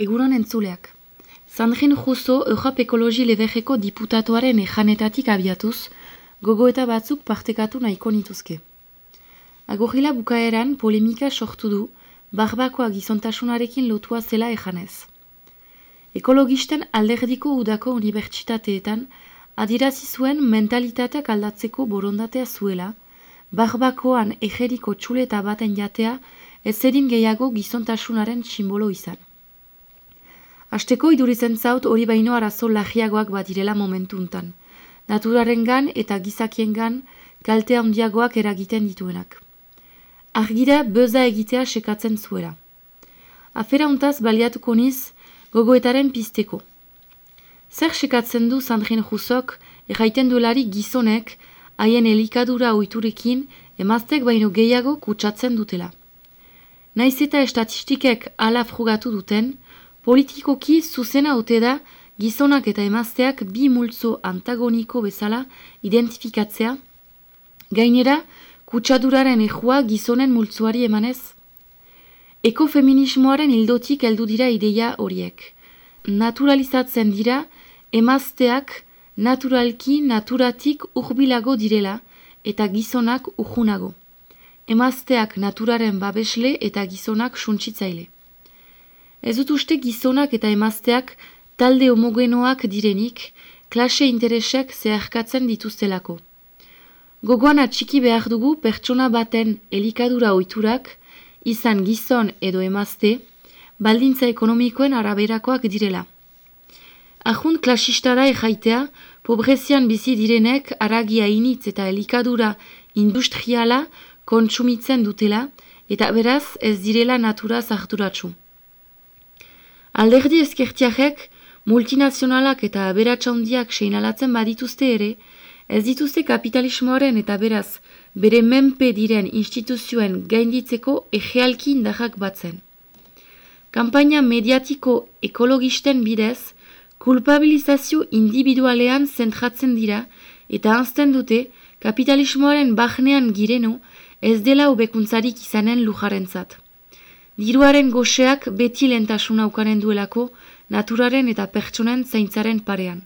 Egunon entzuleak. Sandrin Juzo, Europ Ekologi Lebejeko diputatuaren ejanetatik abiatuz, gogo eta batzuk partekatu nahiko nituzke. Agorila bukaeran polemika sortu du, barbakoa gizontasunarekin lotua zela ejanez. Ekologisten alderdiko udako unibertsitateetan adirazi zuen mentalitateak aldatzeko borondatea zuela, barbakoan ejeriko txuleta baten jatea ez zedin gehiago gizontasunaren simbolo izan. Asteko idurizen zaut hori baino arazo lagiagoak badirela momentu untan. Naturaren gan eta gizakien gan kalte handiagoak eragiten dituenak. Argira beza egitea sekatzen zuela. Afera untaz baliatuko niz gogoetaren pisteko. Zer sekatzen du Sandrine Jusok erraiten duelari gizonek haien elikadura oiturekin emaztek baino gehiago kutsatzen dutela. Naiz eta estatistikek ala frugatu duten, Politikoki zuzena ote da gizonak eta emazteak bi multzo antagoniko bezala identifikatzea, gainera kutsaduraren ejua gizonen multzoari emanez. Ekofeminismoaren hildotik heldu dira ideia horiek. Naturalizatzen dira emazteak naturalki naturatik urbilago direla eta gizonak urjunago. Emazteak naturaren babesle eta gizonak suntsitzaile. Ez dut uste gizonak eta emazteak talde homogenoak direnik, klase interesek zeharkatzen dituztelako. Gogoan atxiki behar dugu pertsona baten elikadura oiturak, izan gizon edo emazte, baldintza ekonomikoen araberakoak direla. Ajunt klasistara ejaitea, pobrezian bizi direnek aragia initz eta elikadura industriala kontsumitzen dutela, eta beraz ez direla natura zarturatzu. Alderdi ezkertiakek, multinazionalak eta aberatsaundiak seinalatzen badituzte ere, ez dituzte kapitalismoaren eta beraz bere menpe diren instituzioen gainditzeko egealki indahak batzen. Kampaina mediatiko ekologisten bidez, kulpabilizazio individualean zentratzen dira eta anzten dute kapitalismoaren bahnean gireno ez dela ubekuntzarik izanen lujarentzat. Diruaren goxeak beti lentasuna ukanen duelako naturaren eta pertsonen zaintzaren parean.